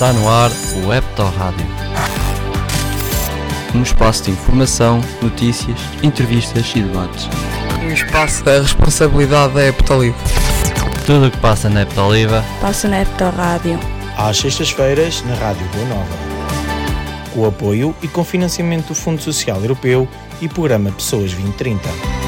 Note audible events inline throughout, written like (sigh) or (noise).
Está no ar o Hepto Rádio. Um espaço de informação, notícias, entrevistas e debates. Um espaço da responsabilidade da Heptolive. Tudo o que passa na Heptoliva passa na Hepto Rádio. Às sextas-feiras, na Rádio Boa Nova. Com apoio e com financiamento do Fundo Social Europeu e Programa Pessoas 2030.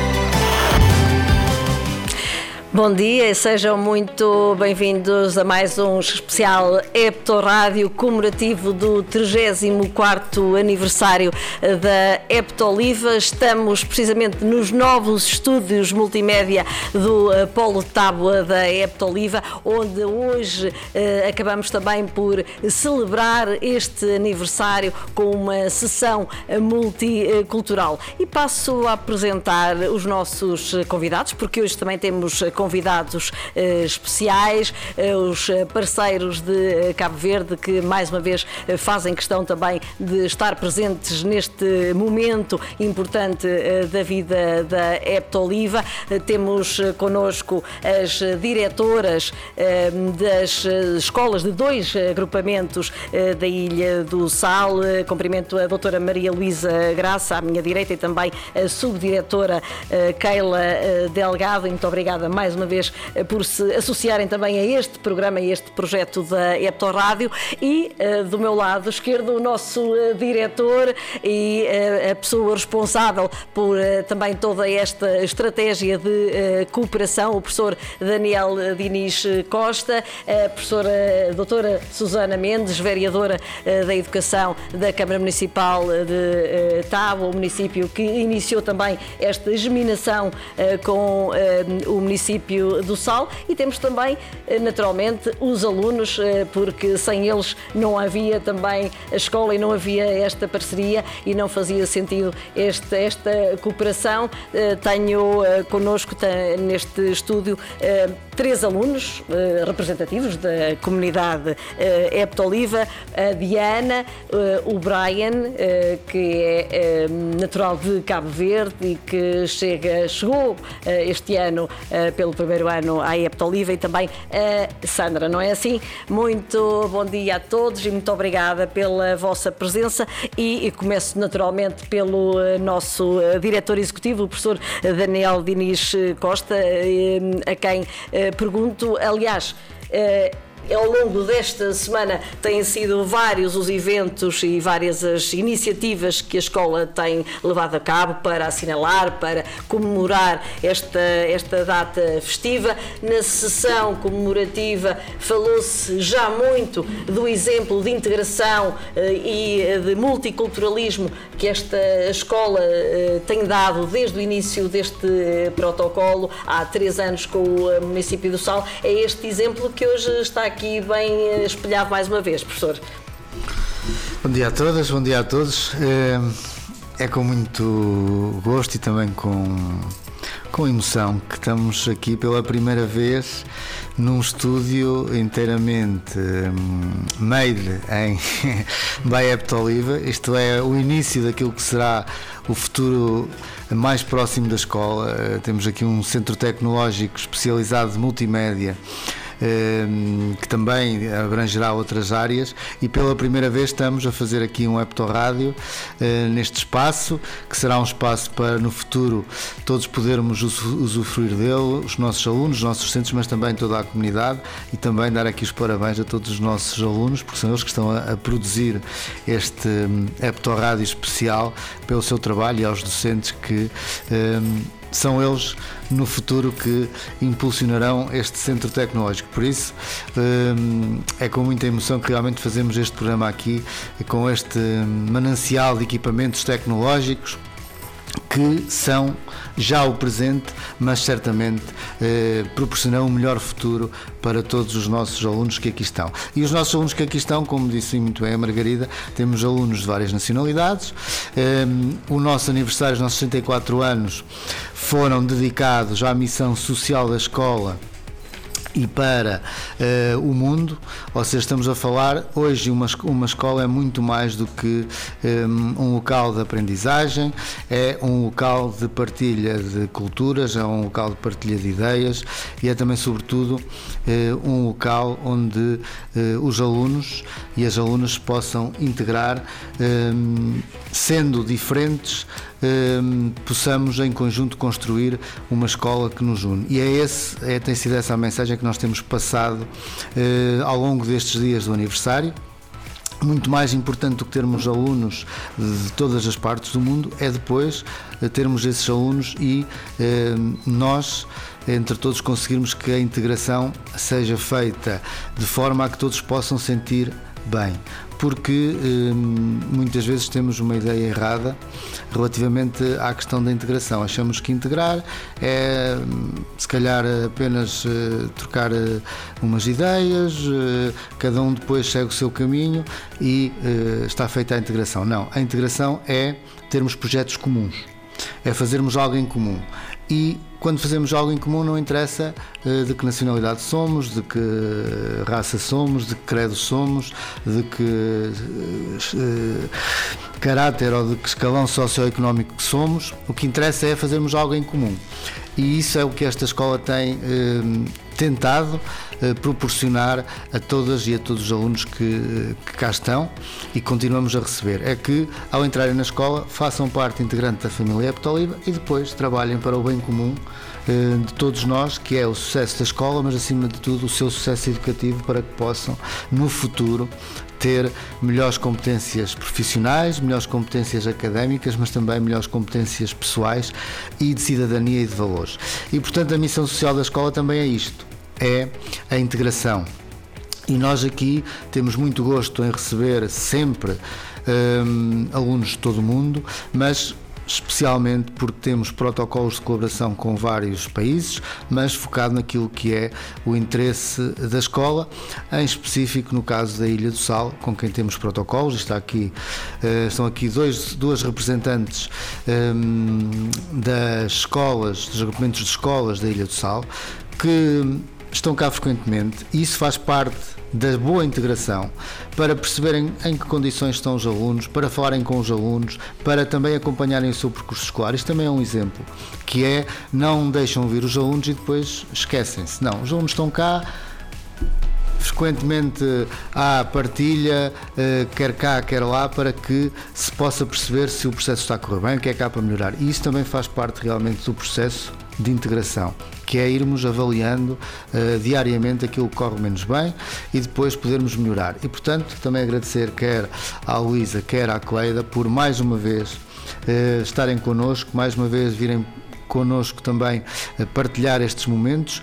Bom dia e sejam muito bem-vindos a mais um especial Epto Rádio comemorativo do 34º aniversário da Eptoliva. Estamos precisamente nos novos estúdios multimédia do Polo Tábua da Eptoliva, onde hoje eh, acabamos também por celebrar este aniversário com uma sessão multicultural. E passo a apresentar os nossos convidados, porque hoje também temos convidados eh, especiais, eh, os parceiros de eh, Cabo Verde, que mais uma vez eh, fazem questão também de estar presentes neste momento importante eh, da vida da Eptoliva. Eh, temos eh, connosco as diretoras eh, das eh, escolas de dois agrupamentos eh, da Ilha do Sal. Eh, Cumprimento a doutora Maria Luísa Graça, à minha direita, e também a subdiretora eh, Keila eh, Delgado. E muito obrigada mais uma vez eh, por se associarem também a este programa, a este projeto da Epto Rádio. E eh, do meu lado esquerdo, o nosso eh, diretor e a pessoa responsável por também toda esta estratégia de cooperação, o professor Daniel Diniz Costa, a professora doutora Susana Mendes, vereadora da Educação da Câmara Municipal de Tábua, o município que iniciou também esta germinação com o município do Sal e temos também, eh, naturalmente, os alunos, eh, porque sem eles não havia também a escola e não havia esta parceria e não fazia sentido este, esta cooperação. Eh, Tenho connosco te- neste estúdio três alunos representativos da comunidade Heptoliva, a Diana, o Brian, que é natural de Cabo Verde e que chega, chegou este ano eh, pelo primeiro ano à Heptoliva e também a Sandra, não é assim? Muito bom dia a todos e muito obrigada pela vossa presença e, e começo naturalmente pelo eh, nosso eh, diretor executivo, o professor Daniel Diniz Costa, eh, a quem pergunto, aliás, ao longo desta semana têm sido vários os eventos e várias as iniciativas que a escola tem levado a cabo para assinalar, para comemorar esta, esta data festiva. Na sessão comemorativa falou-se já muito do exemplo de integração eh, e eh, de multiculturalismo que esta escola eh, tem dado desde o início deste protocolo, há três anos com o município do Sal. É este exemplo que hoje está aqui bem eh, espelhado mais uma vez, professor. Bom dia a todas, bom dia a todos. É, é com muito gosto e também com, com emoção que estamos aqui pela primeira vez num estúdio inteiramente hum, made em (laughs) by Heptoliva. Isto é o início daquilo que será o futuro mais próximo da escola. Eh, Temos aqui um centro tecnológico especializado de multimédia eh, que também abrangerá outras áreas. E pela primeira vez estamos a fazer aqui um Hepto Rádio eh, neste espaço, que será um espaço para no futuro todos podermos usu- usufruir dele, os nossos alunos, os nossos docentes, mas também toda a comunidade. E também dar aqui os parabéns a todos os nossos alunos, porque são eles que estão a, produzir este hum, Hepto Rádio especial pelo seu trabalho e aos docentes que hum, são eles no futuro que impulsionarão este centro tecnológico. Por isso, hum, é com muita emoção que realmente fazemos este programa aqui, com este hum, manancial de equipamentos tecnológicos que são já o presente, mas certamente eh, proporcionarão um melhor futuro para todos os nossos alunos que aqui estão. E os nossos alunos que aqui estão, como disse muito bem a Margarida, temos alunos de várias nacionalidades. Eh, o nosso aniversário, os nossos 64 anos, foram dedicados à missão social da escola e para uh, o mundo, ou seja, estamos a falar hoje uma, uma escola é muito mais do que um, um, local de aprendizagem, é um local de partilha de culturas, é um local de partilha de ideias e é também, sobretudo, uh, um local onde uh, os alunos e as alunas possam integrar, um, sendo diferentes, Ehm, possamos em conjunto construir uma escola que nos une. E é, esse, é tem sido essa a mensagem que nós temos passado eh, ao longo destes dias do aniversário muito mais importante do que termos alunos de todas as partes do mundo é depois eh, termos esses alunos e eh, nós entre todos conseguirmos que a integração seja feita de forma a que todos possam sentir bem porque hum, muitas vezes temos uma ideia errada relativamente à questão da integração. Achamos que integrar é hum, se calhar apenas uh, trocar uh, umas ideias, uh, cada um depois segue o seu caminho e está feita a integração. Não, a integração é termos projetos comuns, é fazermos algo em comum e quando fazemos algo em comum não interessa uh, de que nacionalidade somos, de que raça somos, de que credo somos, de que uh, caráter ou de que escalão socioeconómico que somos. O que interessa é fazermos algo em comum. E isso é o que esta escola tem tentado proporcionar a todas e a todos os alunos que, que cá estão e continuamos a receber. É que, ao entrarem na escola, façam parte integrante da família Eptoliva e depois trabalhem para o bem comum eh, de todos nós, que é o sucesso da escola, mas acima de tudo o seu sucesso educativo para que possam, no futuro, ter melhores competências profissionais, melhores competências académicas, mas também melhores competências pessoais e de cidadania e de valores. E portanto a missão social da escola também é isto: é a integração. E nós aqui temos muito gosto em receber sempre um, alunos de todo o mundo, mas especialmente porque temos protocolos de colaboração com vários países, mas focado naquilo que é o interesse da escola, em específico no caso da Ilha do Sal, com quem temos protocolos. Está aqui, uh, estão aqui dois, duas representantes um, das escolas, dos agrupamentos de escolas da Ilha do Sal, que estão cá frequentemente e isso faz parte da boa integração, para perceberem em que condições estão os alunos, para falarem com os alunos, para também acompanharem o seu percurso escolar. Isto também é um exemplo, que é não deixam vir os alunos e depois esquecem-se. Não, os alunos estão cá, frequentemente há partilha, eh, quer cá, quer lá, para que se possa perceber se o processo está a correr bem, o que é há para melhorar. E isso também faz parte realmente do processo de integração, que é irmos avaliando uh, diariamente aquilo que corre menos bem e depois podermos melhorar. E portanto, também agradecer quer à Luísa, quer à Cleida por mais uma vez uh, estarem connosco, mais uma vez virem connosco também a partilhar estes momentos,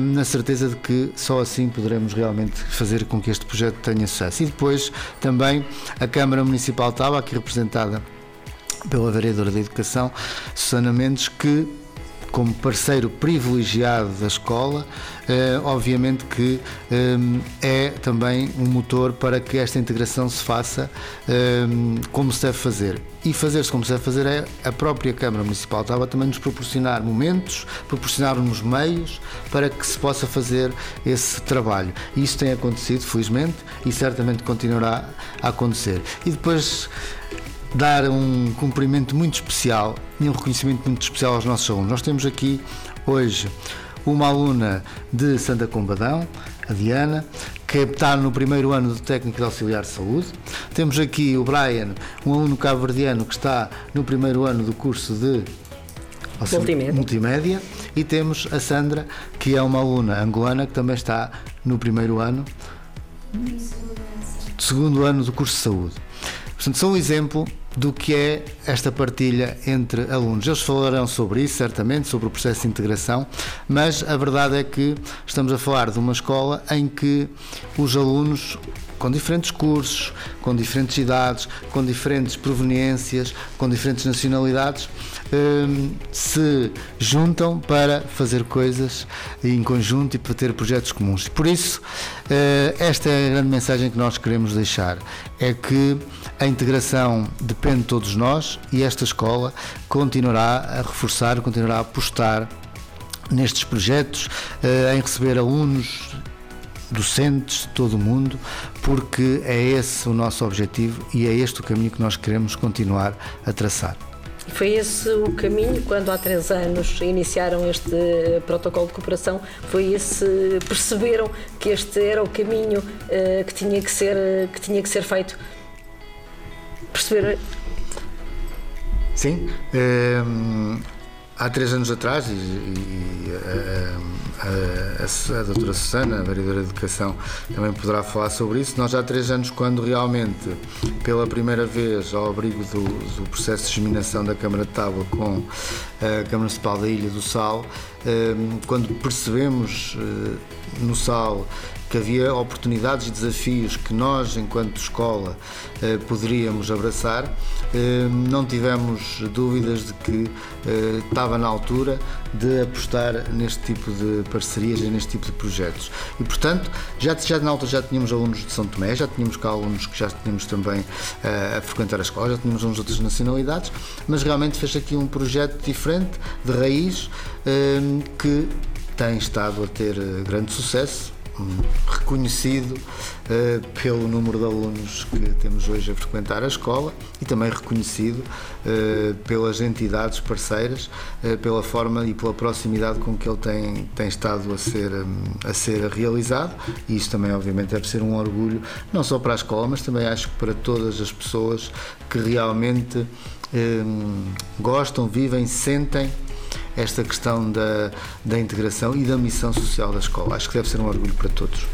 na certeza de que só assim poderemos realmente fazer com que este projeto tenha sucesso. E depois também a Câmara Municipal estava aqui representada pela Vereadora da Educação, Susana Mendes, que como parceiro privilegiado da escola, eh, obviamente que eh, é também um motor para que esta integração se faça eh, como se deve fazer. E fazer-se como se deve fazer é a própria Câmara Municipal estava também nos proporcionar momentos, proporcionar-nos meios para que se possa fazer esse trabalho. E isso tem acontecido, felizmente, e certamente continuará a acontecer. E depois dar um cumprimento muito especial e um reconhecimento muito especial aos nossos alunos. Nós temos aqui hoje uma aluna de Santa Combadão, a Diana, que está no primeiro ano do técnico de auxiliar de saúde. Temos aqui o Brian, um aluno cabo-verdiano que está no primeiro ano do curso de multimédia. multimédia. E temos a Sandra, que é uma aluna angolana que também está no primeiro ano, segundo ano do curso de saúde. Portanto, são um exemplo do que é esta partilha entre alunos. Eles falarão sobre isso, certamente, sobre o processo de integração, mas a verdade é que estamos a falar de uma escola em que os alunos com diferentes cursos, com diferentes idades, com diferentes proveniências, com diferentes nacionalidades, hum, se juntam para fazer coisas em conjunto e para ter projetos comuns. Por isso, eh, esta é a grande mensagem que nós queremos deixar: é que a integração depende de todos nós e esta escola continuará a reforçar, continuará a apostar nestes projetos, em receber alunos docentes de todo o mundo, porque é esse o nosso objetivo e é este o caminho que nós queremos continuar a traçar. Foi esse o caminho quando há três anos iniciaram este protocolo de cooperação? Foi esse perceberam que este era o caminho uh, que tinha que ser que tinha que ser feito? Perceber? Sim. Um, há três anos atrás e, e a, a, a, doutora Susana, a vereadora de Educação, também poderá falar sobre isso. Nós há três anos, quando realmente, pela primeira vez, ao abrigo do, do processo de disseminação da Câmara de Tábua com a Câmara Municipal da Ilha do Sal, hum, quando percebemos hum, no Sal que havia oportunidades e desafios que nós, enquanto escola, eh, poderíamos abraçar. Eh, não tivemos dúvidas de que eh, estava na altura de apostar neste tipo de parcerias e neste tipo de projetos. E, portanto, já, já na altura já tínhamos alunos de São Tomé, já tínhamos cá alunos que já tínhamos também a frequentar a escola, já tínhamos alunos de outras nacionalidades, mas realmente fez aqui um projeto diferente, de raiz, que tem estado a ter grande sucesso reconhecido uh, pelo número de alunos que temos hoje a frequentar a escola e também reconhecido uh, pelas entidades parceiras, uh, pela forma e pela proximidade com que ele tem, tem estado a ser, um, a ser realizado. E isto também, obviamente, deve ser um orgulho, não só para a escola, mas também acho que para todas as pessoas que realmente um, gostam, vivem, sentem esta questão da, da integração e da missão social da escola. Acho que deve ser um orgulho para todos.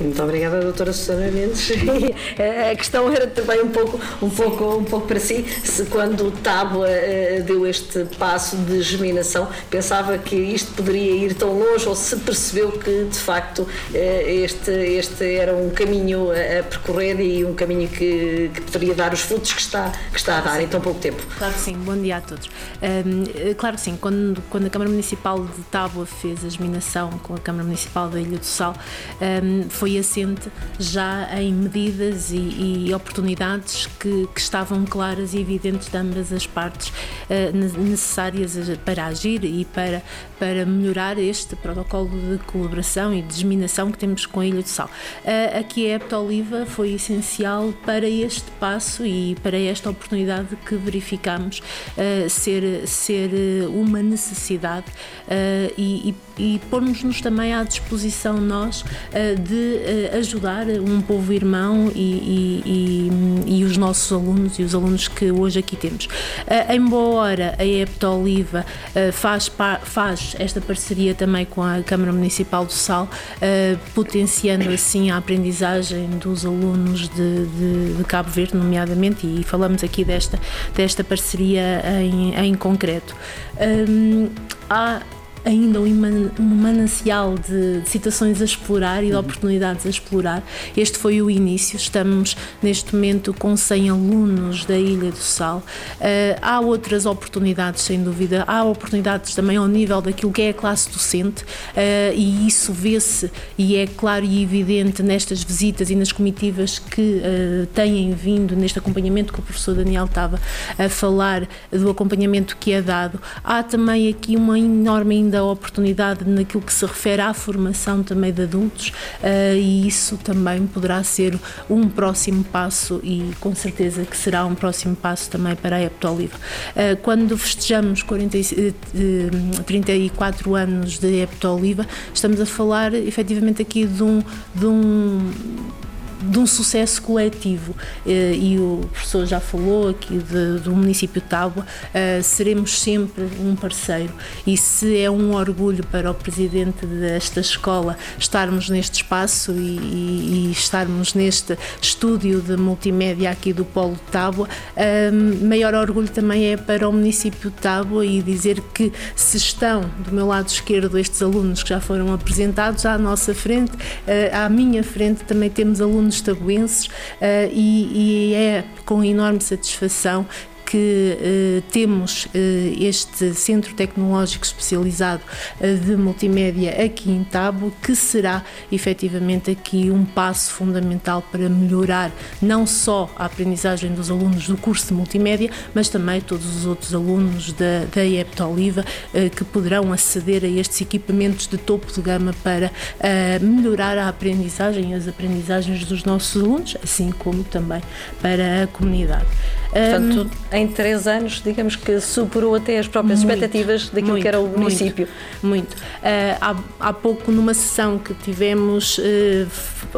Muito obrigada, doutora Susana Mendes. (laughs) a questão era também um pouco, um pouco, um pouco para si, se quando Tábua uh, deu este passo de germinação, pensava que isto poderia ir tão longe ou se percebeu que, de facto, uh, este, este era um caminho a, percorrer e um caminho que, que, poderia dar os frutos que está, que está a dar em tão pouco tempo. Claro que sim, bom dia a todos. Um, claro que sim, quando, quando a Câmara Municipal de Tábua fez a germinação com a Câmara Municipal da Ilha do Sal, um, foi foi assente já em medidas e, e oportunidades que, que, estavam claras e evidentes de ambas as partes uh, necessárias para agir e para, para melhorar este protocolo de colaboração e de disseminação que temos com a Ilha do Sal. Uh, aqui a Eptoliva foi essencial para este passo e para esta oportunidade que verificamos uh, ser, ser uma necessidade e, e, e pormos-nos também à disposição nós de uh, ajudar um povo irmão e, e, e, e, os nossos alunos e os alunos que hoje aqui temos. Uh, embora a EPTA Oliva faz, faz esta parceria também com a Câmara Municipal do Sal, potenciando assim a aprendizagem dos alunos de, de, de, Cabo Verde, nomeadamente, e falamos aqui desta, desta parceria em, em concreto. Um, há ainda um manancial de, de situações a explorar e de uhum. oportunidades a explorar. Este foi o início, estamos neste momento com 100 alunos da Ilha do Sal. Uh, há outras oportunidades, sem dúvida, há oportunidades também ao nível daquilo que é a classe docente uh, e isso vê-se e é claro e evidente nestas visitas e nas comitivas que uh, têm vindo neste acompanhamento que o professor Daniel estava a falar do acompanhamento que é dado. Há também aqui uma enorme ainda a oportunidade naquilo que se refere à formação também de adultos uh, e isso também poderá ser um próximo passo e com certeza que será um próximo passo também para a Eptoliva. Uh, quando festejamos 40, 34 anos de Eptoliva, estamos a falar efetivamente aqui de um, de um de um sucesso coletivo. Eh, e o professor já falou aqui de, do município de Tábua, eh, seremos sempre um parceiro. E se é um orgulho para o presidente desta escola estarmos neste espaço e, e, e estarmos neste estúdio de multimédia aqui do Polo de Tábua, eh, maior orgulho também é para o município de Tábua e dizer que se estão do meu lado esquerdo estes alunos que já foram apresentados à nossa frente, à minha frente também temos alunos tabuenses uh, e, e é com enorme satisfação que temos este Centro Tecnológico Especializado de Multimédia aqui em Tabo, que será efetivamente aqui um passo fundamental para melhorar não só a aprendizagem dos alunos do curso de multimédia, mas também todos os outros alunos da, da EPT Oliva que poderão aceder a estes equipamentos de topo de gama para melhorar a aprendizagem e as aprendizagens dos nossos alunos, assim como também para a comunidade. Portanto, um, em três anos, digamos que superou até as próprias muito, expectativas daquilo muito, que era o município. Muito. muito. Uh, há, há pouco, numa sessão que tivemos, uh,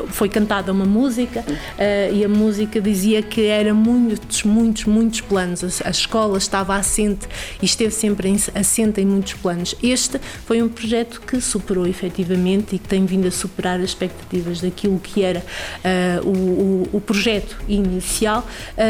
foi cantada uma música uh, e a música dizia que era muitos, muitos, muitos planos. A, a escola estava assente e esteve sempre em, assente em muitos planos. Este foi um projeto que superou efetivamente e que tem vindo a superar as expectativas daquilo que era o, o, o, projeto inicial,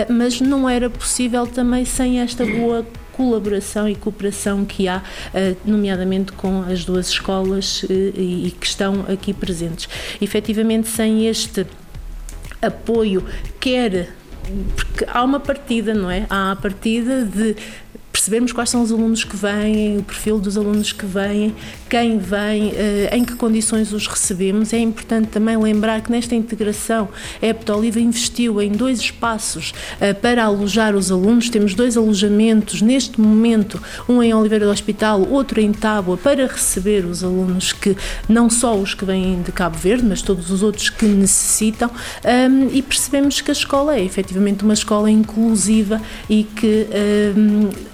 mas não era possível também sem esta boa colaboração e cooperação que há, eh, nomeadamente com as duas escolas eh, e que estão aqui presentes. Efetivamente, sem este apoio, quer porque há uma partida, não é? Há a partida de percebermos quais são os alunos que vêm, o perfil dos alunos que vêm, quem vem, eh, em que condições os recebemos. É importante também lembrar que nesta integração a Epta Oliva investiu em dois espaços eh, para alojar os alunos. Temos dois alojamentos neste momento, um em Oliveira do Hospital, outro em Tábua, para receber os alunos que, não só os que vêm de Cabo Verde, mas todos os outros que necessitam. E percebemos que a escola é efetivamente uma escola inclusiva e que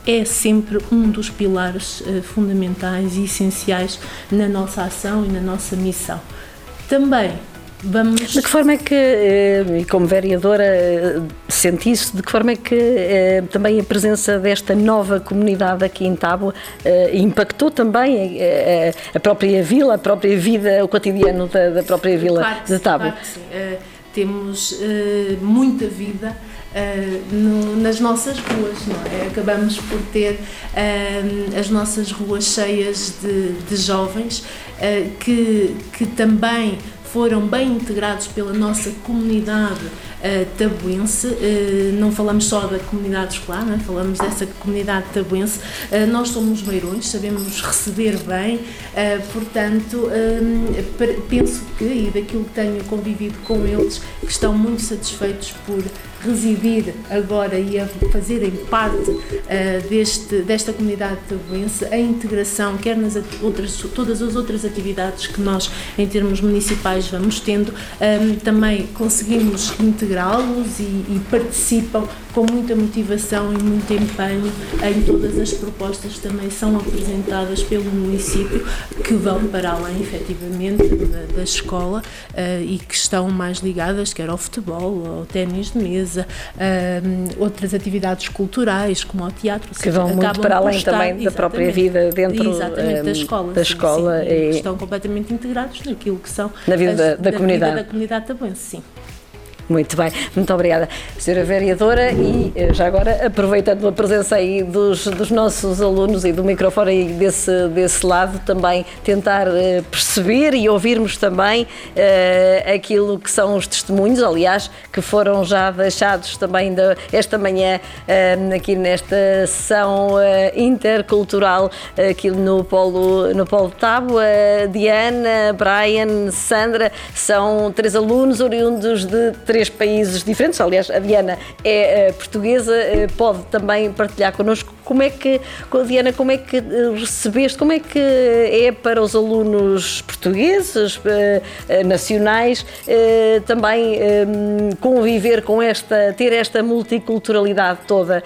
é sempre um dos pilares uh, fundamentais e essenciais na nossa ação e na nossa missão. Também Vamos... De que forma é que, eh, e como vereadora, eh, sente isso? De que forma é que também a presença desta nova comunidade aqui em Tábua impactou também a própria vila, a própria vida, o cotidiano da, própria vila claro de Tábua? Claro que sim. temos muita vida uh, no, nas nossas ruas, não é? Acabamos por ter uh, as nossas ruas cheias de, de jovens uh, que, que também foram bem integrados pela nossa comunidade uh, tabuense, uh, não falamos só da comunidade escolar, é? falamos dessa comunidade tabuense. Uh, nós somos beirões, sabemos receber bem, portanto, penso que, e daquilo que tenho convivido com eles, que estão muito satisfeitos por residir agora e a fazerem parte uh, deste, desta comunidade tabuense, a integração, quer nas outras, todas as outras atividades que nós, em termos municipais, vamos tendo, um, também conseguimos integrá-los e, e participam com muita motivação e muito empenho em todas as propostas que também são apresentadas pelo município, que vão para além, efetivamente, da, da escola uh, e que estão mais ligadas, quer ao futebol, ao ténis de mesa, uh, outras atividades culturais, como ao teatro. Que vão muito para além também da própria vida dentro da escola. Da sim, escola sim, e... Estão completamente integrados naquilo que são na vida as, da, da, comunidade. Vida da comunidade também, sim. Muito bem, muito obrigada, Sra. Vereadora. E eh, já agora, aproveitando a presença aí dos, dos nossos alunos e do microfone aí desse, desse lado, também tentar uh, perceber e ouvirmos também uh, aquilo que são os testemunhos, aliás, que foram já deixados também de, esta manhã uh, aqui nesta sessão intercultural aqui no Polo, no Polo Tabo. Diana, Brian, Sandra são três alunos oriundos de três três países diferentes. Aliás, a Diana é uh, portuguesa, uh, pode também partilhar connosco como é que, Diana, como é que eh, recebeste, como é que é para os alunos portugueses, nacionais, também conviver com esta, ter esta multiculturalidade toda,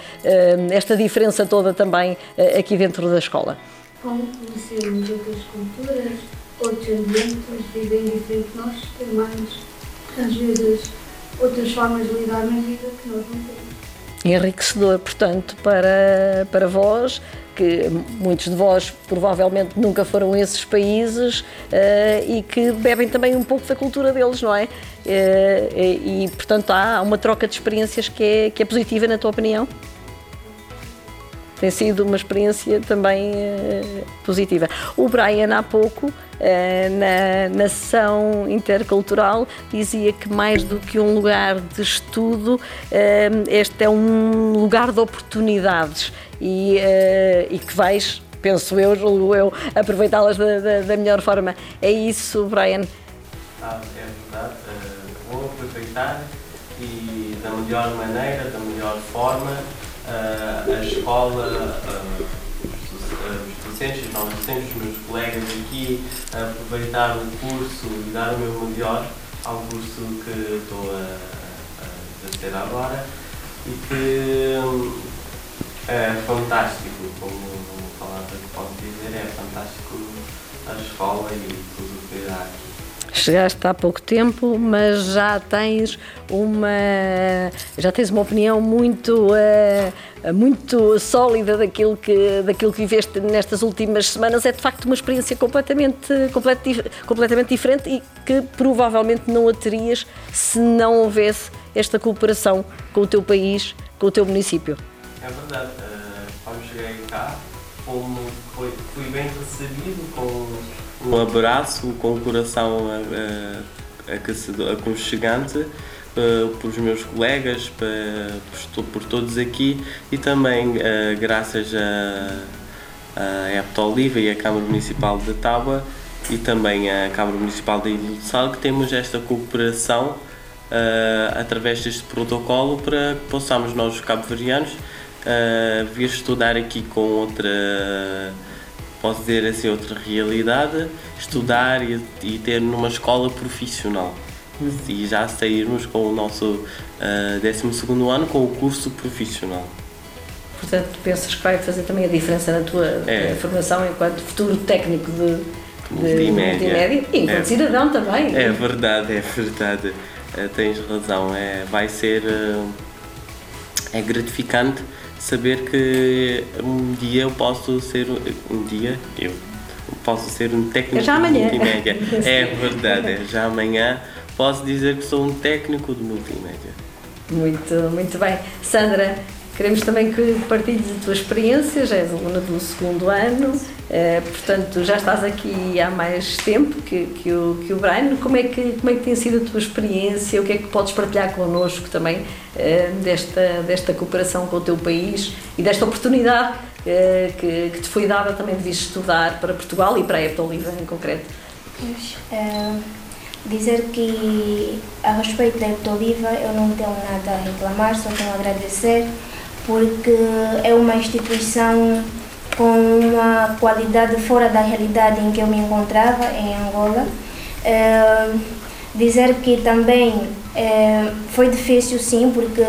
esta diferença toda também aqui dentro da escola? Como conhecermos outras culturas, outros ambientes, vivem diferente de nós, mais, às vezes, outras formas de lidar na vida que nós não temos. Enriquecedor, portanto, para, para vós, que muitos de vós provavelmente nunca foram a esses países uh, e que bebem também um pouco da cultura deles, não é? Uh, e, portanto, há uma troca de experiências que é, que é positiva, na tua opinião? Tem sido uma experiência também uh, positiva. O Brian, há pouco, uh, na, na sessão intercultural, dizia que mais do que um lugar de estudo, uh, este é um lugar de oportunidades e, e que vais, penso eu, julgo eu, aproveitá-las da, da, da, melhor forma. É isso, Brian? Ah, é verdade. vou aproveitar e da melhor maneira, da melhor forma uh, a escola, uh, os docentes, os novos docentes, os meus colegas aqui, aproveitar o curso e dar o meu melhor ao curso que estou a, a agora e que é fantástico, como a palavra que posso dizer, é fantástico a escola e tudo o que há aqui. Chegaste há pouco tempo, mas já tens uma já tens uma opinião muito uh, muito sólida daquilo que daquilo que viveste nestas últimas semanas. É de facto uma experiência completamente completamente, diferente e que provavelmente não a terias se não houvesse esta cooperação com o teu país, com o teu município. É verdade. Uh, quando cheguei cá, foi, fui bem recebido com um abraço com o coração aconchegante uh, pelos meus colegas, por, por, todos aqui e também uh, graças a, a Epto Oliva e a Câmara Municipal de Tábua e também a Câmara Municipal de Ilha do Sal que temos esta cooperação uh, através deste protocolo para que possamos nós, os cabo-verdianos, vir estudar aqui com outra posso dizer assim, outra realidade, estudar e, e ter numa escola profissional. Uhum. E já sairmos com o nosso uh, ah, 12 ano com o curso profissional. Portanto, pensas que vai fazer também a diferença na tua é. formação enquanto futuro técnico de, de multimédia. multimédia e enquanto é. cidadão também. É verdade, é verdade. Uh, tens razão. É, vai ser. Uh, é gratificante saber que um dia eu posso ser um dia eu posso ser um técnico é já amanhã. de multimédia. (laughs) é verdade, é já amanhã posso dizer que sou um técnico de multimédia. Muito, muito bem. Sandra, Queremos também que partilhes a tua experiência, já és aluna do segundo ano, eh, portanto já estás aqui há mais tempo que, que, o, que o Brian. Como é que, como é que tem sido a tua experiência? O que é que podes partilhar connosco também eh, desta, desta cooperação com o teu país e desta oportunidade eh, que, que te foi dada também de vir estudar para Portugal e para a Oliva em concreto? Pois, dizer que a respeito da Oliva eu não tenho nada a reclamar, só tenho a agradecer porque é uma instituição com uma qualidade fora da realidade em que eu me encontrava, em Angola. É, dizer que também é, foi difícil sim, porque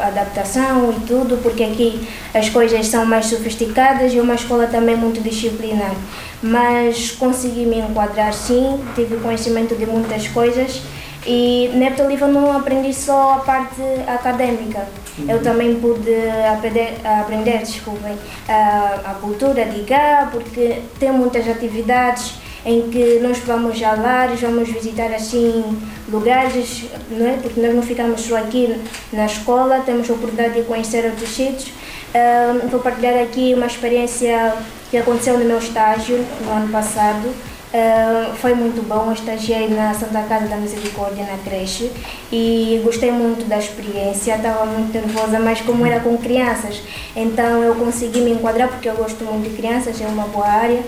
a adaptação e tudo, porque aqui as coisas são mais sofisticadas e uma escola também muito disciplinar. Mas consegui me enquadrar sim, tive conhecimento de muitas coisas e Nepto Oliva não aprendi só a parte acadêmica, eu uhum. também pude aprender, aprender desculpem, a, a cultura de cá, porque tem muitas atividades em que nós vamos a lares, vamos visitar assim lugares, não é? porque nós não ficamos só aqui na escola, temos a oportunidade de conhecer outros sítios. Uh, vou partilhar aqui uma experiência que aconteceu no meu estágio no ano passado. Uh, foi muito bom, estagiei na Santa Casa da Misericórdia na creche e gostei muito da experiência, estava muito nervosa, mas como era com crianças, então eu consegui me enquadrar porque eu gosto muito de crianças, é uma boa área.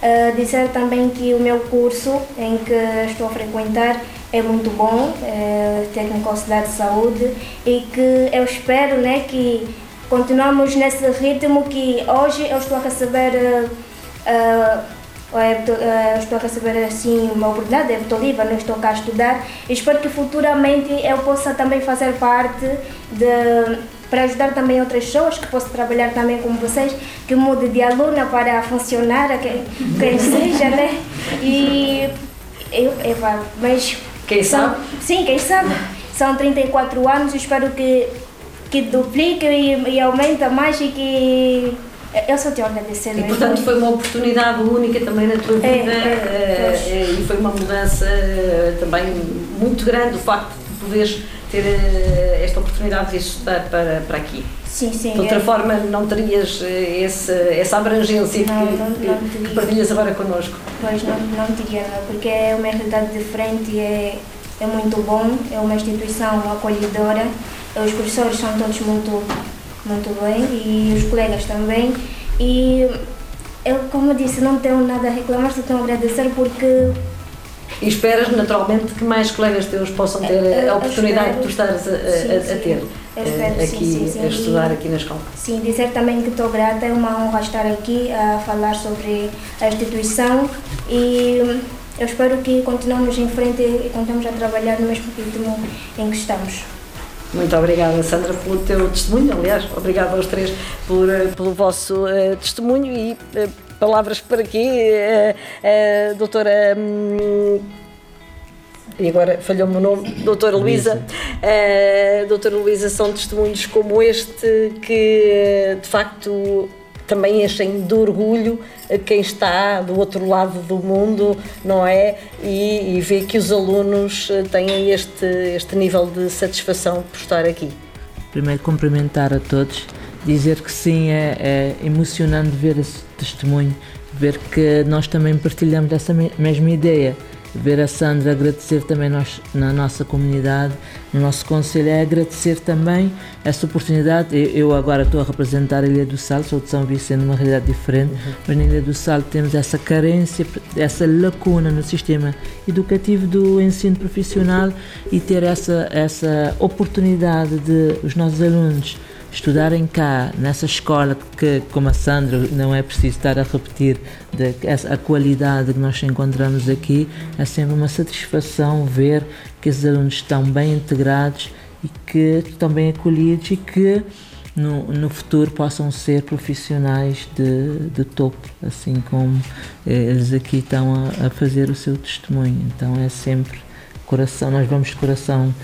Uh, dizer também que o meu curso em que estou a frequentar é muito bom, é técnico cidade de saúde e que eu espero né, que continuamos nesse ritmo que hoje eu estou a receber uh, uh, estou a receber assim uma oportunidade, eu estou livre, não estou cá a estudar. Espero que futuramente eu possa também fazer parte de para ajudar também outras pessoas, que possa trabalhar também com vocês, que mude de aluna para funcionar, quem, quem seja, né? E eu, Eva, mas. Quem são, sabe? Sim, quem sabe. São 34 anos, espero que, que duplique e, e aumente mais e que eu só te agradecer E portanto foi uma oportunidade única também na tua é, vida é, é, é, e foi uma mudança eh, também muito grande o facto de poderes ter esta oportunidade de estudar para, para aqui. Sim, sim. De outra é... forma, não terias esse, essa abrangência não, que, não, não que, que partilhas agora connosco. Pois não, não teria, porque é uma realidade diferente e é, é muito bom, é uma instituição acolhedora, os professores são todos muito, muito bem e os colegas também. E eu, como eu disse, não tenho nada a reclamar, só tenho a agradecer porque e esperas naturalmente que mais colegas teus possam ter a oportunidade de tu estares a, a, a ter espero, aqui sim, sim, a estudar aqui na escola. Sim, dizer também que estou grata, é uma honra estar aqui a falar sobre a instituição e eu espero que continuemos em frente e continuemos a trabalhar no mesmo ritmo em que estamos. Muito obrigada, Sandra, pelo teu testemunho. Aliás, obrigada aos três por, eh, pelo vosso uh, testemunho e uh, palavras para aqui. Uh, doutora. Um, e agora falhou-me o nome, doutora Luísa. Doutora Luísa, são testemunhos como este que, de facto, também enchem de orgulho quem está do outro lado do mundo, não é? E, e que os alunos têm este, este nível de satisfação por estar aqui. Primeiro, cumprimentar a todos, dizer que sim, é, é emocionante ver esse testemunho, ver que nós também partilhamos dessa mesma ideia ver a Sandra agradecer também nós, na nossa comunidade, no nosso conselho, é agradecer também essa oportunidade. Eu, agora estou a representar a Ilha do Sal, sou de São Vicente, uma realidade diferente, uhum. mas na Ilha do Sal temos essa carência, essa lacuna no sistema educativo do ensino profissional e ter essa, essa oportunidade de os nossos alunos estudarem cá, nessa escola, que, como a Sandra, não é preciso estar a repetir de, a qualidade que nós encontramos aqui, é sempre uma satisfação ver que esses alunos estão bem integrados e que estão bem acolhidos e que no, no futuro possam ser profissionais de, de topo, assim como eles aqui estão a, a fazer o seu testemunho. Então é sempre coração, nós vamos de coração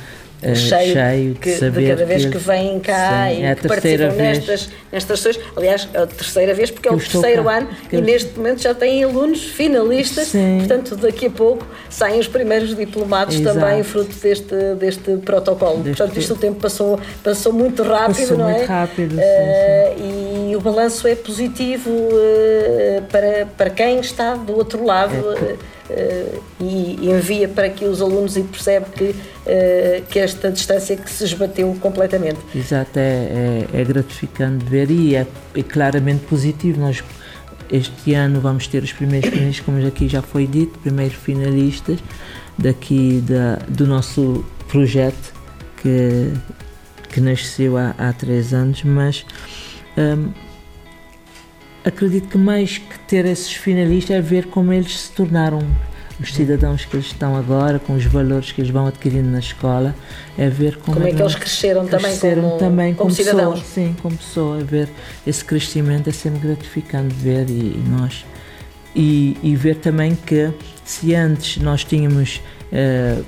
uh, cheio, cheio, de, que, saber de cada vez que, que vêm cá sim, e é que participam vez. nestas, nestas sessões. Aliás, é a terceira vez, porque é o terceiro cá, ano e eu... neste momento já têm alunos finalistas, sim. portanto, daqui a pouco saem os primeiros diplomados Exato. também, fruto deste, deste protocolo. Deste... Portanto, isto o tempo passou, passou muito rápido, passou não muito é? rápido, uh, sim, E o balanço é positivo uh, para, para quem está do outro lado. É, e envia para aqui os alunos e percebe que, uh, que esta distância que se esbateu completamente. Exato, é, é, é gratificante ver e é, é, claramente positivo. Nós este ano vamos ter os primeiros finalistas, como aqui já foi dito, primeiros finalistas daqui da, do nosso projeto que, que nasceu há, há três anos, mas um, acredito que mais que ter esses finalistas é ver como eles se tornaram os cidadãos que eles estão agora, com os valores que eles vão adquirindo na escola, é ver como, como é que eles cresceram, cresceram também como, também como, como cidadãos. Pessoa, sim, como pessoa, é ver esse crescimento é sempre gratificante ver e, e nós e, e, ver também que se antes nós tínhamos uh,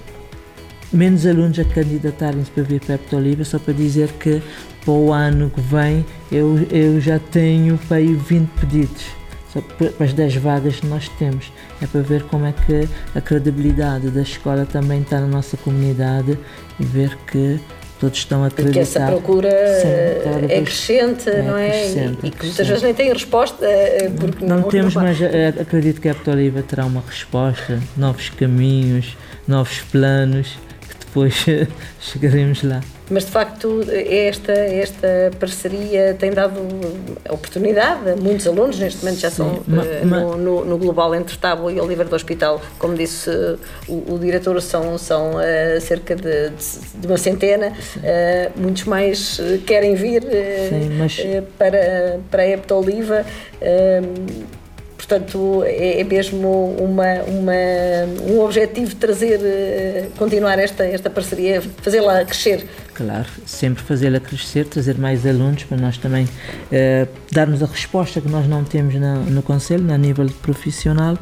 menos alunos a candidatarem-se para vir para a só para dizer que para o ano que vem eu, eu já tenho para aí 20 pedidos só para as 10 vagas que nós temos. É para ver como é que a credibilidade da escola também está na nossa comunidade e ver que todos estão a acreditar. Porque essa procura é crescente, é não é? Crescente, e, e que muitas vezes nem tem resposta. Eh, porque não, não temos, mas eh, acredito que a Oliva terá uma resposta, novos caminhos, novos planos, depois (laughs) chegaremos lá. Mas de facto esta, esta parceria tem dado oportunidade. A muitos alunos, neste momento já são ma, uh, no, no, no, Global entre Tábua e Oliver do Hospital, como disse uh, o, o, diretor, são, são uh, cerca de, de, de, uma centena, muitos mais querem vir Sim, mas... para, para a Epta Oliva Portanto, é, é mesmo uma, uma, um objetivo trazer, eh, continuar esta, esta parceria, fazê-la crescer. Claro, sempre fazê-la crescer, trazer mais alunos para nós também eh, darmos a resposta que nós não temos na, no Conselho, a nível profissional,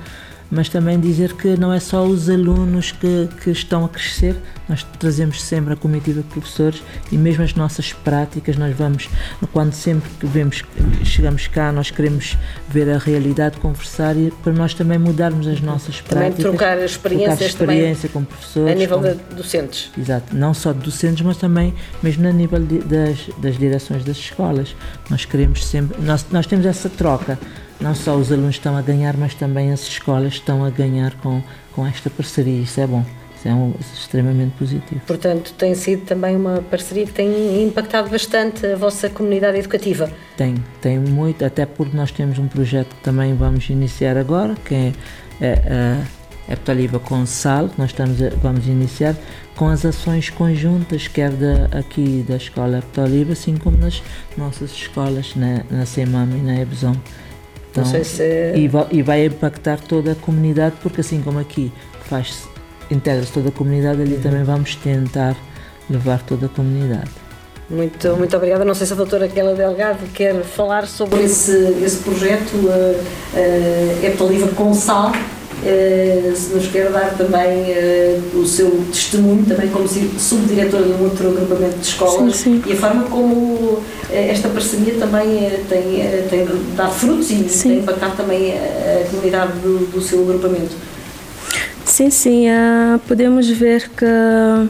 mas também dizer que não é só os alunos que, que estão a crescer, nós trazemos sempre a comitiva de professores e mesmo as nossas práticas, nós vamos, quando sempre que vemos, chegamos cá, nós queremos ver a realidade, conversar e para nós também mudarmos as nossas também práticas. trocar experiências trocar experiência com professores. A nível com, de docentes. Exato, não só de docentes, mas também mesmo a nível de, das, das direções das escolas. Nós queremos sempre, nós, nós temos essa troca não só os alunos estão a ganhar, mas também as escolas estão a ganhar com, com esta parceria. Isso é bom. Isso é um, extremamente positivo. Portanto, tem sido também uma parceria que tem impactado bastante a vossa comunidade educativa. Tem, tem muito, até porque nós temos um projeto que também vamos iniciar agora, que é, é, é Ptaliva com Sal, que nós estamos a, vamos iniciar com as ações conjuntas, quer da, aqui da Escola Ptoliva, assim como nas nossas escolas, na, na CEMAM e na EBSOM. Então, se... e, vai, e, vai, impactar toda a comunidade, porque assim como aqui faz integra-se toda a comunidade, ali também vamos tentar levar toda a comunidade. Muito, muito obrigada. Não sei se a doutora Keila Delgado quer falar sobre esse, esse projeto, uh, uh, Epta Livre com Sal, se nos quer dar também uh, o seu testemunho, também como subdiretora de um outro agrupamento de escolas sim, sim. e a forma como uh, esta parceria também tem, tem dado frutos e sim. tem impactado também a, comunidade do, do, seu agrupamento. Sim, sim, podemos ver que ah,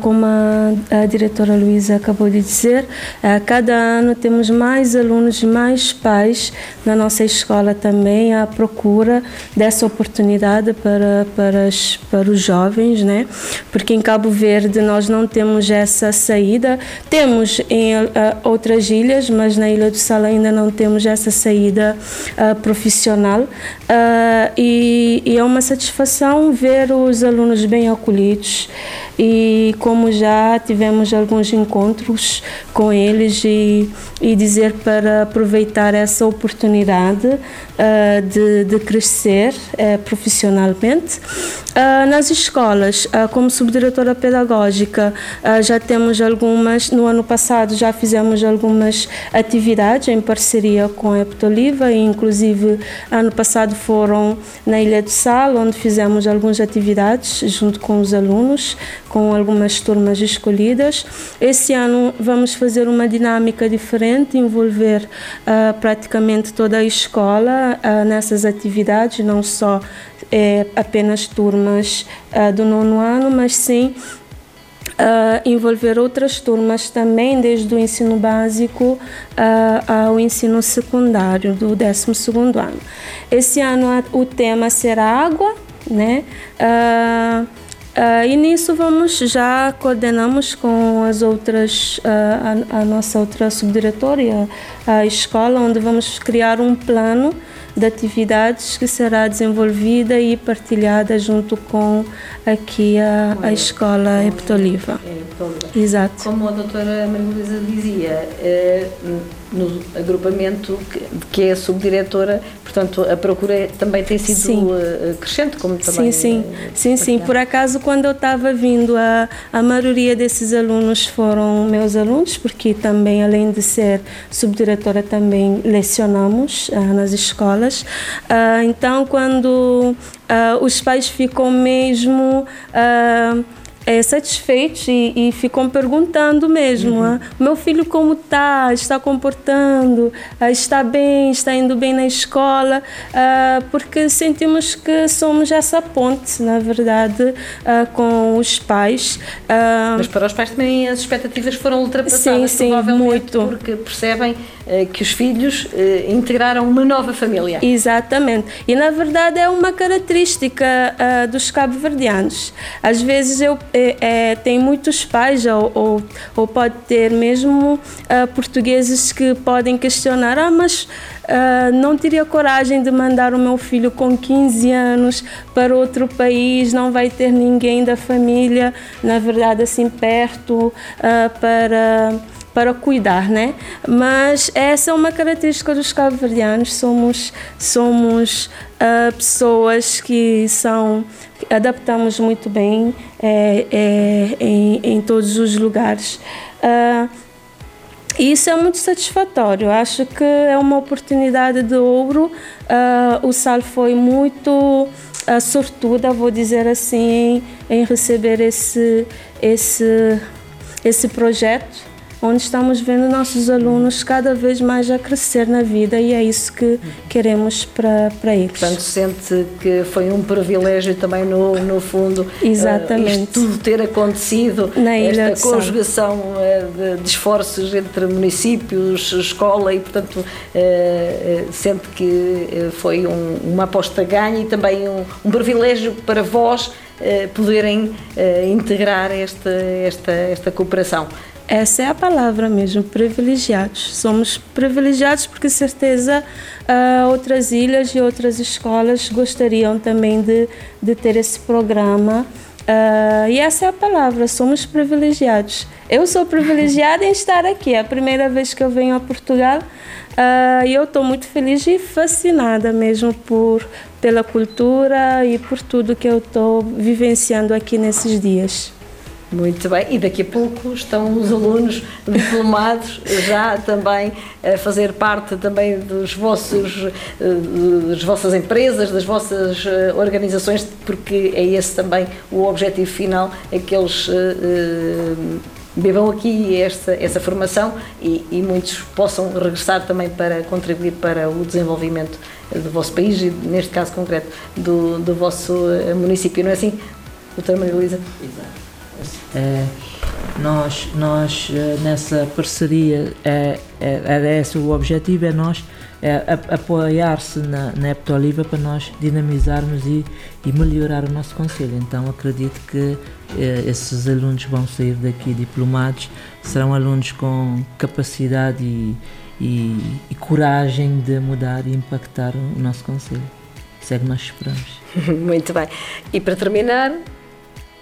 como a, diretora Luísa acabou de dizer, ah, cada ano temos mais alunos mais pais na nossa escola também à procura dessa oportunidade para, para, as, para os jovens, né? porque em Cabo Verde nós não temos essa saída, temos em uh, outras ilhas, mas na Ilha do Sal ainda não temos essa saída uh, profissional uh, e, e é uma satisfação ver os alunos bem acolhidos e como já tivemos alguns encontros com eles e, e dizer para aproveitar essa oportunidade uh, de, de crescer uh, profissionalmente. Uh, nas escolas, como subdiretora pedagógica, já temos algumas, no ano passado já fizemos algumas atividades em parceria com a Eptoliva, e inclusive ano passado foram na Ilha do Sal, onde fizemos algumas atividades junto com os alunos, com algumas turmas escolhidas. Esse ano vamos fazer uma dinâmica diferente, envolver praticamente toda a escola uh, nessas atividades, não só é, apenas turmas uh, do nono ano, mas sim Uh, envolver outras turmas também, desde o ensino básico uh, ao ensino secundário, do 12 ano. Esse ano o tema será água, né? Uh, e nisso vamos já coordenamos com as outras, a, a, nossa outra subdiretoria, a escola, onde vamos criar um plano de atividades que será desenvolvida e partilhada junto com aqui a, a escola Eptoliva. Exato. Como a doutora Maria Luísa dizia, é, no agrupamento que, que é a subdiretora, portanto a procura também tem sido sim. Eh, crescente, como também. Sim, sim, é, sim, sim. Por acaso quando eu estava vindo, a, a maioria desses alunos foram meus alunos, porque também além de ser subdiretora também lecionamos uh, nas escolas. Uh, então quando uh, os pais ficam mesmo é, satisfeitos e, e, ficam perguntando mesmo: uhum. ah, meu filho como está? Está comportando? Ah, está bem? Está indo bem na escola? Ah, porque sentimos que somos essa ponte, na verdade, com os pais. Mas para os pais também as expectativas foram ultrapassadas, sim, sim, muito. porque percebem que os filhos eh, integraram uma nova família. Exatamente. E na verdade é uma característica uh, dos cabo-verdianos. Às vezes eu é, tem muitos pais ou, ou, ou pode ter mesmo uh, portugueses que podem questionar, ah, mas Uh, não teria coragem de mandar o meu filho com 15 anos para outro país, não vai ter ninguém da família, na verdade, assim perto, para para cuidar, né? Mas essa é uma característica dos cabo-verdianos, somos, somos uh, pessoas que são, adaptamos muito bem é, é, em, em todos os lugares. Uh, isso é muito satisfatório. Acho que é uma oportunidade de ouro. Uh, o SAL foi muito uh, sortuda, vou dizer assim, em, em receber esse, esse, esse projeto onde estamos vendo nossos alunos cada vez mais a crescer na vida e é isso que queremos para, para eles. Portanto, sente que foi um privilégio também, no, no fundo, Exatamente. Uh, tudo ter acontecido, na esta conjugação uh, de, de, esforços entre municípios, escola e, portanto, uh, sente que foi um, uma aposta ganha e também um, um privilégio para vós poderem integrar esta, esta, esta cooperação. Essa é a palavra mesmo, privilegiados. Somos privilegiados porque certeza uh, outras ilhas e outras escolas gostariam também de, de ter esse programa. Uh, e essa é a palavra, somos privilegiados. Eu sou privilegiada em estar aqui, é a primeira vez que eu venho a Portugal uh, e eu estou muito feliz e fascinada mesmo por, pela cultura e por tudo que eu estou vivenciando aqui nesses dias. Muito bem, e daqui a pouco estão os alunos diplomados já também a fazer parte também dos vossos, eh, das vossas empresas, das vossas eh, organizações, porque é esse também o objetivo final, é que eles bebam aqui esta, essa formação e, e, muitos possam regressar também para contribuir para o desenvolvimento do vosso país e, neste caso concreto, do, do vosso município, não é assim, doutora Maria Luísa? Exato. É, nós, nós eh, nessa parceria, é, é, era esse o objetivo, é nós é, apoiar-se na, na para nós dinamizarmos e, e melhorar o nosso conselho. Então acredito que é, esses alunos vão sair daqui diplomados, serão alunos com capacidade e, e, e coragem de mudar e impactar o nosso conselho. Isso é que nós esperamos. (laughs) Muito bem. E para terminar,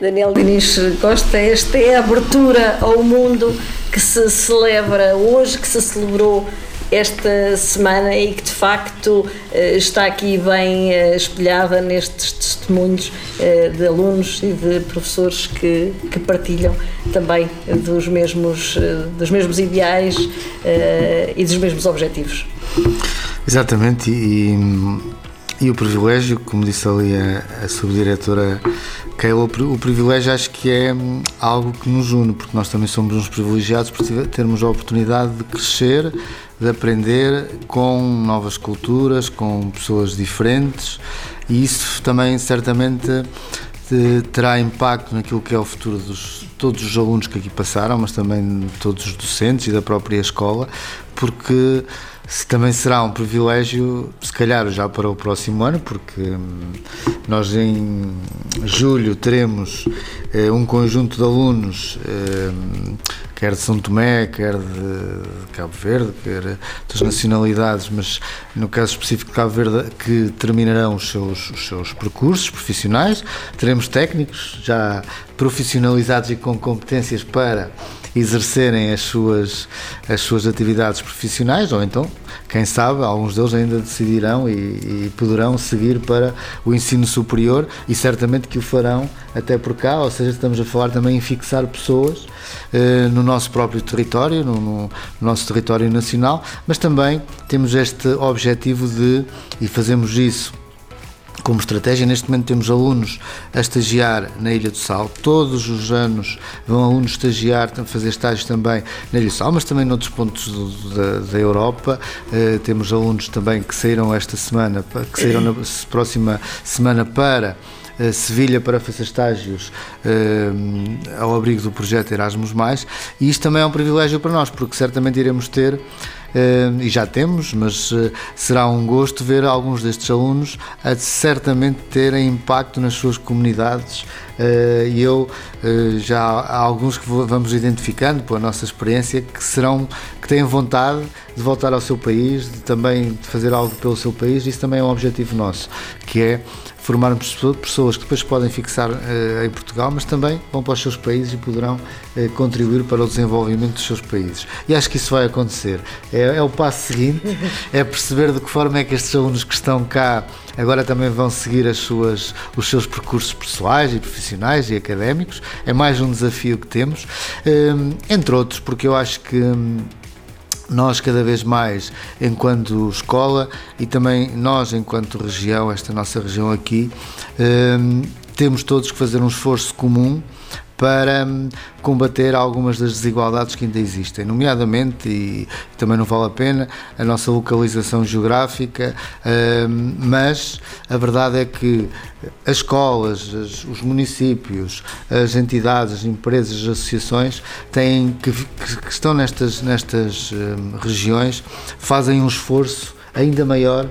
Daniel Diniz Costa, esta é a abertura ao mundo que se celebra hoje, que se celebrou esta semana e que de facto eh, está aqui bem eh, espelhada nestes testemunhos eh, de alunos e de professores que, que partilham também dos mesmos, dos mesmos ideais e dos mesmos objetivos. Exatamente, e, e o privilégio, como disse ali a, a subdiretora Keila, o, o privilégio acho que é hum, algo que nos une, porque nós também somos uns privilegiados por termos a oportunidade de crescer, de aprender com novas culturas, com pessoas diferentes, e isso também certamente terá impacto naquilo que é o futuro dos todos os alunos que aqui passaram, mas também de todos os docentes e da própria escola, porque também será um privilégio, se calhar já para o próximo ano, porque hum, nós em julho teremos eh, um conjunto de alunos, eh, quer de São Tomé, quer de Cabo Verde, quer das nacionalidades, mas no caso específico de Cabo Verde, que terminarão os seus, os seus percursos profissionais. Teremos técnicos já profissionalizados e com competências para exercerem as suas, as suas atividades profissionais, ou então, quem sabe, alguns deles ainda decidirão e, e, poderão seguir para o ensino superior e certamente que o farão até por cá, ou seja, estamos a falar também em fixar pessoas eh, no nosso próprio território, no, no, nosso território nacional, mas também temos este objetivo de, e fazemos isso como estratégia. Neste momento temos alunos a estagiar na Ilha do Sal. Todos os anos vão alunos estagiar, fazer estágios também na Ilha do Sal, mas também noutros pontos do, da, da, Europa. Uh, temos alunos também que saíram esta semana, que saíram na próxima semana para uh, Sevilha para fazer estágios uh, ao abrigo do projeto Erasmus+, e isto também é um privilégio para nós, porque certamente iremos ter eh, e já temos, mas eh, será um gosto ver alguns destes alunos a certamente terem impacto nas suas comunidades eh, e eu já há alguns que vamos identificando pela nossa experiência que serão que têm vontade de voltar ao seu país, de também de fazer algo pelo seu país, isso também é um objetivo nosso, que é formarmos pessoas que depois podem fixar uh, em Portugal, mas também vão para os seus países e poderão uh, contribuir para o desenvolvimento dos seus países. E acho que isso vai acontecer. É, é, o passo seguinte, é perceber de que forma é que estes alunos que estão cá agora também vão seguir as suas, os seus percursos pessoais e profissionais e académicos. É mais um desafio que temos, uh, entre outros, porque eu acho que. Nós cada vez mais, enquanto escola e também nós, enquanto região, esta nossa região aqui, hum, temos todos que fazer um esforço comum para hum, combater algumas das desigualdades que ainda existem, nomeadamente, e também não vale a pena, a nossa localização geográfica, hum, mas a verdade é que as escolas, os municípios, as entidades, as empresas, as associações têm que, que estão nestas, nestas hum, regiões fazem um esforço ainda maior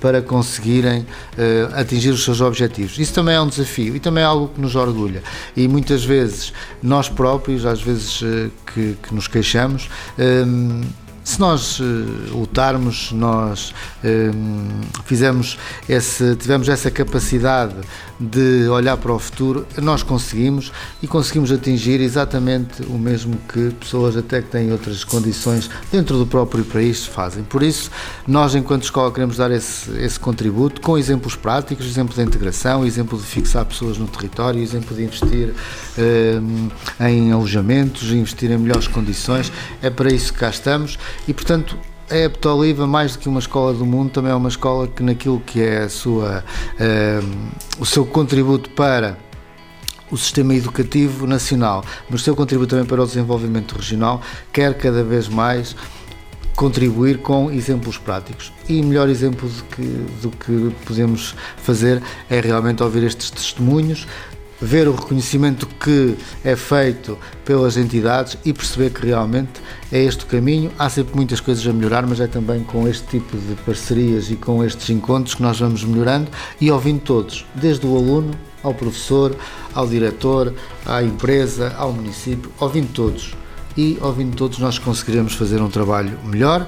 para conseguirem uh, atingir os seus objetivos. Isso também é um desafio e também é algo que nos orgulha. E muitas vezes nós próprios, às vezes uh, que, que, nos queixamos, uh, se nós uh, lutarmos, nós uh, fizemos esse, tivemos essa capacidade de olhar para o futuro, nós conseguimos e conseguimos atingir exatamente o mesmo que pessoas até que têm outras condições dentro do próprio país fazem. Por isso, nós enquanto escola queremos dar esse, esse contributo com exemplos práticos, exemplo de integração, exemplo de fixar pessoas no território, exemplo de investir uh, em alojamentos, investir em melhores condições. É para isso que cá estamos e, portanto, a Eptoliva, mais do que uma escola do mundo, também é uma escola que, naquilo que é sua, uh, o seu contributo para o sistema educativo nacional, mas o seu contributo também para o desenvolvimento regional, quer cada vez mais contribuir com exemplos práticos. E melhor exemplo do que, do que podemos fazer é realmente ouvir estes testemunhos, ver o reconhecimento que é feito pelas entidades e perceber que realmente é este o caminho. Há sempre muitas coisas a melhorar, mas é também com este tipo de parcerias e com estes encontros que nós vamos melhorando e ouvindo todos, desde o aluno ao professor, ao diretor, à empresa, ao município, ouvindo todos. E ouvindo todos nós conseguiremos fazer um trabalho melhor.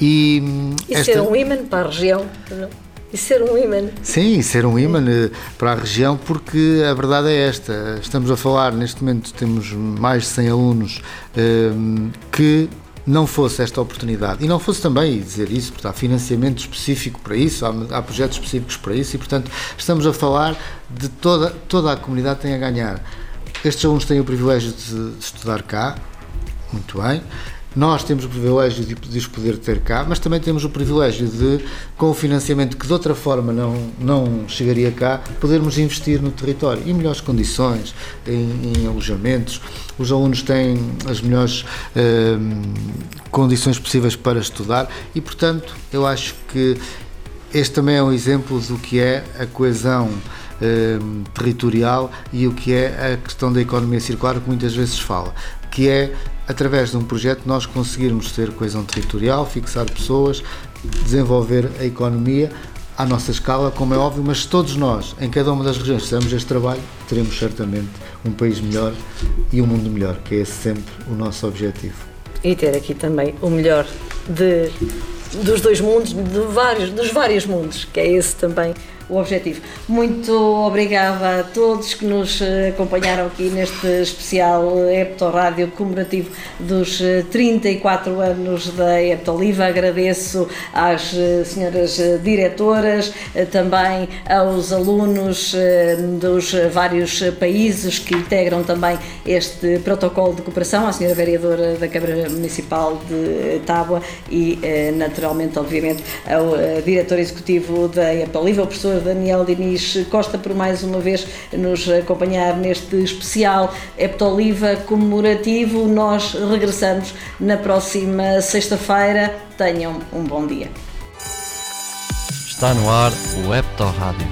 E, e esta... ser um imã para a região. Não? E ser um imã. Sim, ser um imã eh, para a região, porque a verdade é esta. Estamos a falar, neste momento temos mais de 100 alunos eh, que não fosse esta oportunidade e não fosse também dizer isso, porque há financiamento específico para isso, há, há, projetos específicos para isso e, portanto, estamos a falar de toda, toda a comunidade tem a ganhar. Estes alunos têm o privilégio de, de estudar cá, muito bem, nós temos o privilégio de, os poder ter cá, mas também temos o privilégio de, com o financiamento que de outra forma não, não chegaria cá, podermos investir no território em melhores condições, em, em alojamentos. Os alunos têm as melhores eh, condições possíveis para estudar e, portanto, eu acho que este também é um exemplo do que é a coesão eh, territorial e o que é a questão da economia circular que muitas vezes fala, que é através de um projeto, nós conseguirmos ter coesão territorial, fixar pessoas, desenvolver a economia à nossa escala, como é óbvio, mas todos nós, em cada uma das regiões, fizermos este trabalho, teremos certamente um país melhor e um mundo melhor, que é esse sempre o nosso objetivo. E ter aqui também o melhor de, dos dois mundos, de vários, dos vários mundos, que é esse também o objetivo. Muito obrigada a todos que nos eh, acompanharam aqui neste especial Epto Rádio comemorativo dos 34 eh, anos da Eptoliva. Agradeço às eh, senhoras diretoras, também aos alunos dos vários países que integram também este protocolo de cooperação, à senhora vereadora da Câmara Municipal de Tábua e, naturalmente, obviamente, ao diretor executivo da Eptoliva, o professor Daniel Diniz Costa por mais uma vez nos acompanhar neste especial Heptoliva comemorativo. Nós regressamos na próxima sexta-feira. Tenham um bom dia. Está no ar o Hepto Rádio.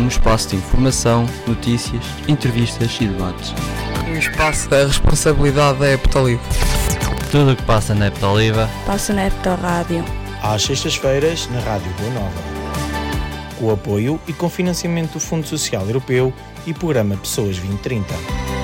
Um espaço de informação, notícias, entrevistas e debates. Um espaço da responsabilidade da Heptoliva. Tudo o que passa na Heptoliva passa na Rádio. Às sextas-feiras, na Rádio Boa Nova com apoio e com financiamento do Fundo Social Europeu e Programa Pessoas 2030.